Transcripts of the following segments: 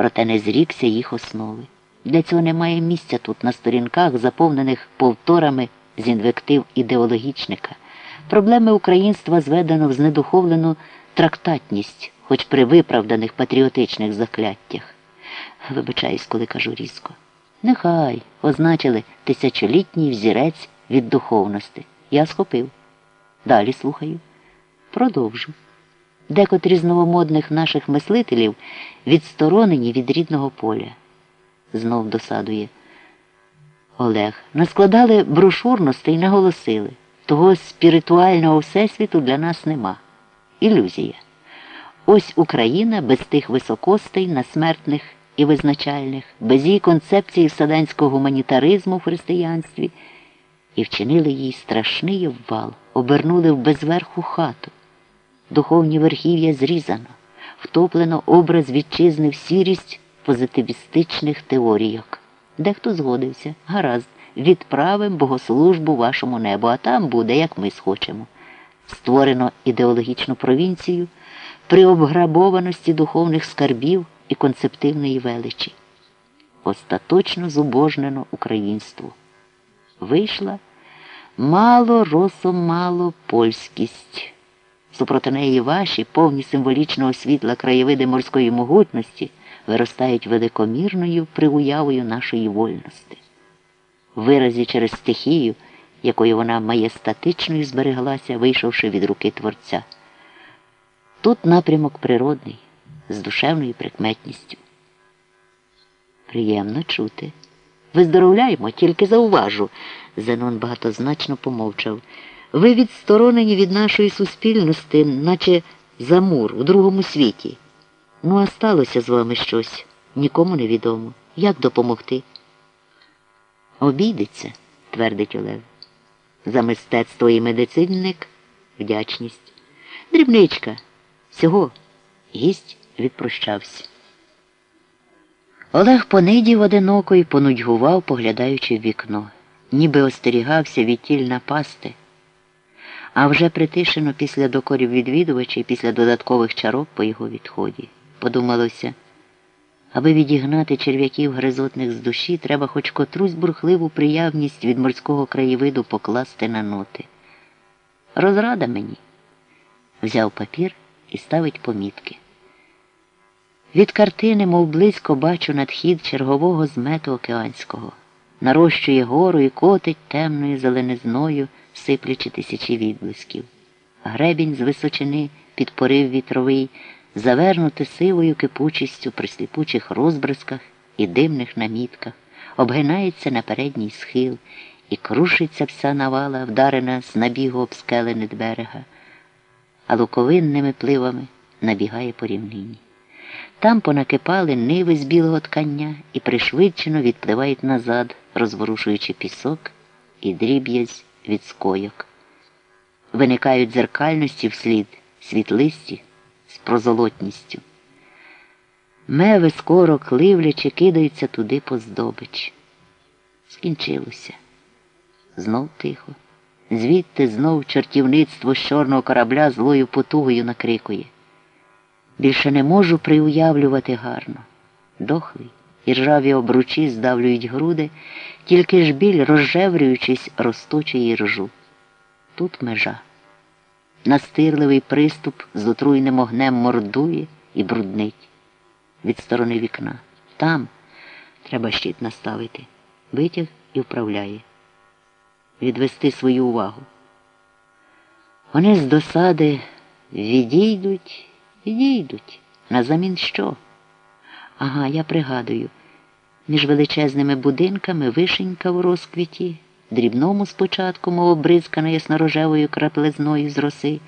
проте не зрікся їх основи. Для цього немає місця тут на сторінках, заповнених повторами з інвектив ідеологічника. Проблеми українства зведено в знедуховлену трактатність, хоч при виправданих патріотичних закляттях. Вибачаюсь, коли кажу різко. Нехай означили тисячолітній взірець від духовності. Я схопив. Далі слухаю. Продовжу. Декотрі з новомодних наших мислителів відсторонені від рідного поля. Знов досадує. Олег. Наскладали брошурності і наголосили. Того спіритуального всесвіту для нас нема. Ілюзія. Ось Україна без тих високостей, насмертних і визначальних, без її концепції вселенського гуманітаризму в християнстві, і вчинили їй страшний обвал, обернули в безверху хату. Духовні верхів'я зрізано, втоплено образ вітчизни в сірість позитивістичних теорійок. Дехто згодився, гаразд, відправим богослужбу вашому небу, а там буде, як ми схочемо. Створено ідеологічну провінцію при обграбованості духовних скарбів і концептивної величі. Остаточно зубожнено українство. Вийшла мало росом мало польськість. Супроти неї ваші, повні символічного світла краєвиди морської могутності, виростають великомірною приуявою нашої вольності. Виразі через стихію, якою вона маєстатичною збереглася, вийшовши від руки Творця. Тут напрямок природний, з душевною прикметністю. Приємно чути. Виздоровляємо, тільки зауважу. Зенон багатозначно помовчав. Ви відсторонені від нашої суспільності, наче замур у другому світі. Ну, а сталося з вами щось, нікому не відомо. Як допомогти? Обійдеться, твердить Олег. За мистецтво і медицинник вдячність. Дрібничка. Всього гість відпрощався. Олег понидів одиноко і понудьгував, поглядаючи в вікно, ніби остерігався від тіль напасти. А вже притишено після докорів відвідувачів, після додаткових чарок по його відході. Подумалося, аби відігнати черв'яків гризотних з душі, треба хоч котрусь бурхливу приявність від морського краєвиду покласти на ноти. Розрада мені. Взяв папір і ставить помітки. Від картини, мов близько бачу надхід чергового змету океанського, нарощує гору і котить темною зеленизною, сиплячи тисячі відблисків. Гребінь з височини підпорив вітровий, завернути сивою кипучістю при сліпучих розбризках і димних намітках, обгинається на передній схил і крушиться вся навала, вдарена з набігу об скели берега, а луковинними пливами набігає по рівнині. Там понакипали ниви з білого ткання і пришвидшено відпливають назад, розворушуючи пісок і дріб'язь від скойок. Виникають зеркальності вслід, світлисті з прозолотністю. Меви скоро кливлячи кидаються туди по здобич. Скінчилося. Знов тихо. Звідти знов чортівництво з чорного корабля злою потугою накрикує. Більше не можу приуявлювати гарно. Дохлий і ржаві обручі здавлюють груди, тільки ж біль, розжеврюючись, розточує ржу. Тут межа. Настирливий приступ з отруйним огнем мордує і бруднить. Від сторони вікна. Там треба щит наставити. Витяг і вправляє. Відвести свою увагу. Вони з досади відійдуть. Відійдуть. Назамін що? Ага, я пригадую. Між величезними будинками вишенька в розквіті, дрібному спочатку, мов обризкана яснорожевою краплезною з роси,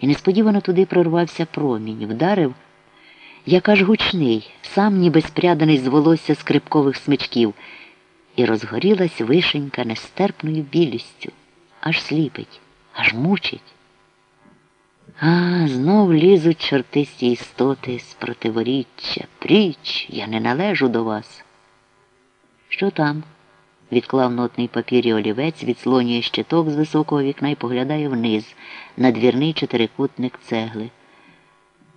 і несподівано туди прорвався промінь, вдарив, як аж гучний, сам ніби спряданий з волосся скрипкових смичків, і розгорілась вишенька нестерпною білістю, аж сліпить, аж мучить. А, знов лізуть чортисті істоти з противоріччя. Пріч, я не належу до вас. Що там? відклав нотний папір і олівець, відслонює щиток з високого вікна і поглядає вниз на двірний чотирикутник цегли.